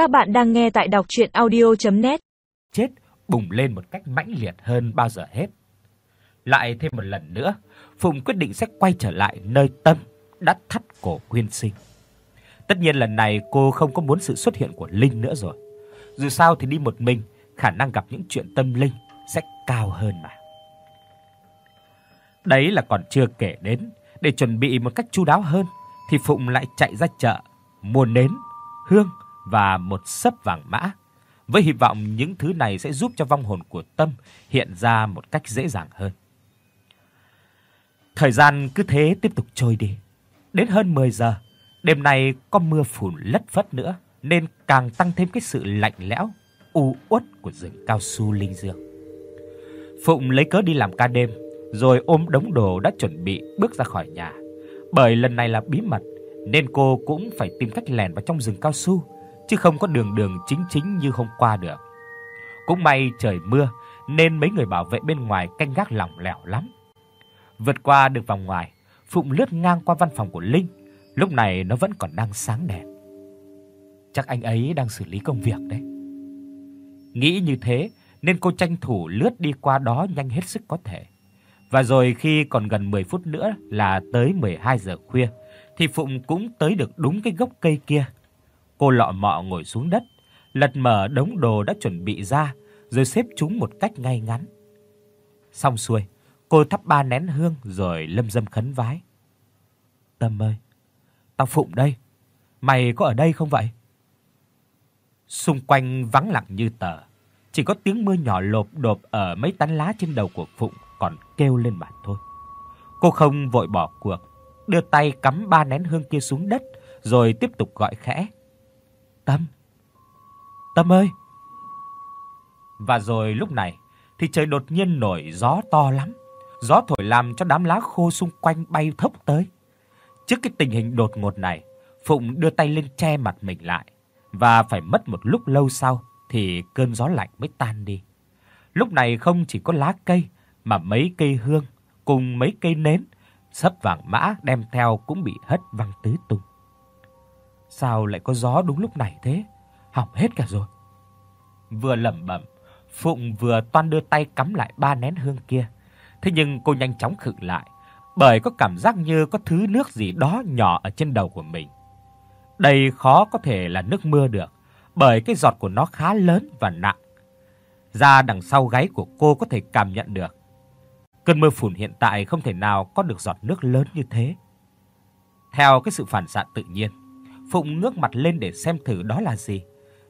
Các bạn đang nghe tại đọc audio net Chết bùng lên một cách mãnh liệt hơn bao giờ hết. Lại thêm một lần nữa, Phụng quyết định sẽ quay trở lại nơi tâm đã thắt cổ Quyên Sinh. Tất nhiên lần này cô không có muốn sự xuất hiện của Linh nữa rồi. Dù sao thì đi một mình, khả năng gặp những chuyện tâm linh sẽ cao hơn mà. Đấy là còn chưa kể đến, để chuẩn bị một cách chu đáo hơn thì Phụng lại chạy ra chợ mua nến, hương và một sấp vàng mã, với hy vọng những thứ này sẽ giúp cho vong hồn của Tâm hiện ra một cách dễ dàng hơn. Thời gian cứ thế tiếp tục trôi đi. Đến hơn 10 giờ, đêm nay có mưa phùn lất phất nữa nên càng tăng thêm cái sự lạnh lẽo, u uất của rừng cao su linh dương. Phụng lấy cớ đi làm ca đêm, rồi ôm đống đồ đã chuẩn bị bước ra khỏi nhà. Bởi lần này là bí mật nên cô cũng phải tìm cách lẻn vào trong rừng cao su, chứ không có đường đường chính chính như hôm qua được. Cũng may trời mưa nên mấy người bảo vệ bên ngoài canh gác lỏng lẻo lắm. Vượt qua được vòng ngoài, Phụng lướt ngang qua văn phòng của Linh, lúc này nó vẫn còn đang sáng đèn. Chắc anh ấy đang xử lý công việc đấy. Nghĩ như thế nên cô tranh thủ lướt đi qua đó nhanh hết sức có thể. Và rồi khi còn gần 10 phút nữa là tới 12 giờ khuya, thì Phụng cũng tới được đúng cái gốc cây kia. Cô lọ mọ ngồi xuống đất, lật mở đống đồ đã chuẩn bị ra, rồi xếp chúng một cách ngay ngắn. Xong xuôi, cô thắp ba nén hương rồi lâm dâm khấn vái. Tâm ơi, tao Phụng đây, mày có ở đây không vậy? Xung quanh vắng lặng như tờ, chỉ có tiếng mưa nhỏ lộp độp ở mấy tán lá trên đầu của Phụng còn kêu lên mà thôi. Cô không vội bỏ cuộc, đưa tay cắm ba nén hương kia xuống đất, rồi tiếp tục gọi khẽ. Tâm. Tâm ơi. Và rồi lúc này thì trời đột nhiên nổi gió to lắm. Gió thổi làm cho đám lá khô xung quanh bay thốc tới. Trước cái tình hình đột ngột này, Phụng đưa tay lên che mặt mình lại và phải mất một lúc lâu sau thì cơn gió lạnh mới tan đi. Lúc này không chỉ có lá cây mà mấy cây hương cùng mấy cây nến sắp vàng mã đem theo cũng bị hất văng tứ tung. Sao lại có gió đúng lúc này thế? Hỏng hết cả rồi. Vừa lẩm bẩm, Phụng vừa toan đưa tay cắm lại ba nén hương kia. Thế nhưng cô nhanh chóng khựng lại, bởi có cảm giác như có thứ nước gì đó nhỏ ở trên đầu của mình. Đây khó có thể là nước mưa được, bởi cái giọt của nó khá lớn và nặng. Da đằng sau gáy của cô có thể cảm nhận được Cơn mưa phùn hiện tại không thể nào có được giọt nước lớn như thế. Theo cái sự phản xạ tự nhiên, Phụng ngước mặt lên để xem thử đó là gì.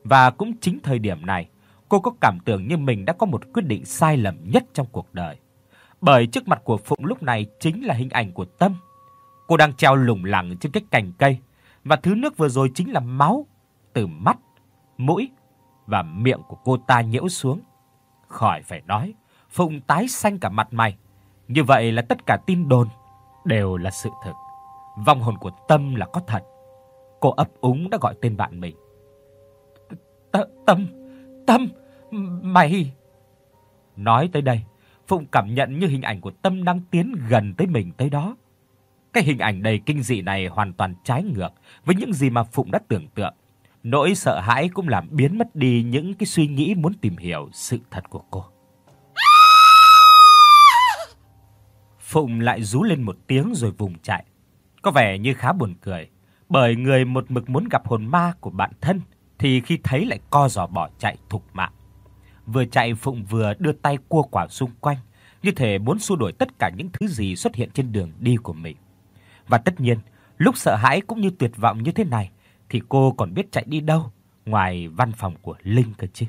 Và cũng chính thời điểm này, cô có cảm tưởng như mình đã có một quyết định sai lầm nhất trong cuộc đời. Bởi trước mặt của Phụng lúc này chính là hình ảnh của Tâm. Cô đang treo lủng lẳng trên cái cành cây và thứ nước vừa rồi chính là máu từ mắt, mũi và miệng của cô ta nhiễu xuống. Khỏi phải nói, Phụng tái xanh cả mặt mày. Như vậy là tất cả tin đồn đều là sự thực. Vong hồn của Tâm là có thật. Cô ấp úng đã gọi tên bạn mình. Tâm, Tâm, mày. Nói tới đây, Phụng cảm nhận như hình ảnh của Tâm đang tiến gần tới mình tới đó. Cái hình ảnh đầy kinh dị này hoàn toàn trái ngược với những gì mà Phụng đã tưởng tượng. Nỗi sợ hãi cũng làm biến mất đi những cái suy nghĩ muốn tìm hiểu sự thật của cô. Phụng lại rú lên một tiếng rồi vùng chạy. Có vẻ như khá buồn cười, bởi người một mực muốn gặp hồn ma của bạn thân thì khi thấy lại co giò bỏ chạy thục mạng. Vừa chạy Phụng vừa đưa tay cua quả xung quanh, như thể muốn xua đuổi tất cả những thứ gì xuất hiện trên đường đi của mình. Và tất nhiên, lúc sợ hãi cũng như tuyệt vọng như thế này thì cô còn biết chạy đi đâu ngoài văn phòng của Linh cơ chứ.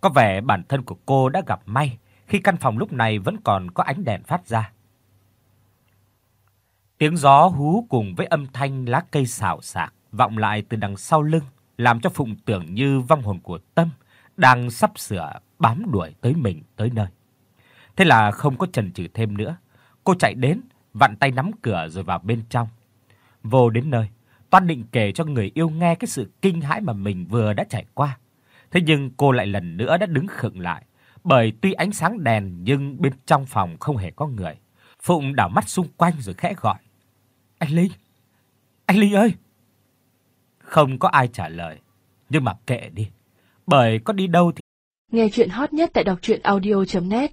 Có vẻ bản thân của cô đã gặp may khi căn phòng lúc này vẫn còn có ánh đèn phát ra. Tiếng gió hú cùng với âm thanh lá cây xào xạc vọng lại từ đằng sau lưng, làm cho Phụng tưởng như vong hồn của Tâm đang sắp sửa bám đuổi tới mình tới nơi. Thế là không có chần chừ thêm nữa, cô chạy đến, vặn tay nắm cửa rồi vào bên trong. Vô đến nơi, Toan định kể cho người yêu nghe cái sự kinh hãi mà mình vừa đã trải qua. Thế nhưng cô lại lần nữa đã đứng khựng lại, bởi tuy ánh sáng đèn nhưng bên trong phòng không hề có người. Phụng đảo mắt xung quanh rồi khẽ gọi. Anh Linh! Anh Linh ơi! Không có ai trả lời, nhưng mà kệ đi, bởi có đi đâu thì Nghe truyện hot nhất tại đọc audio net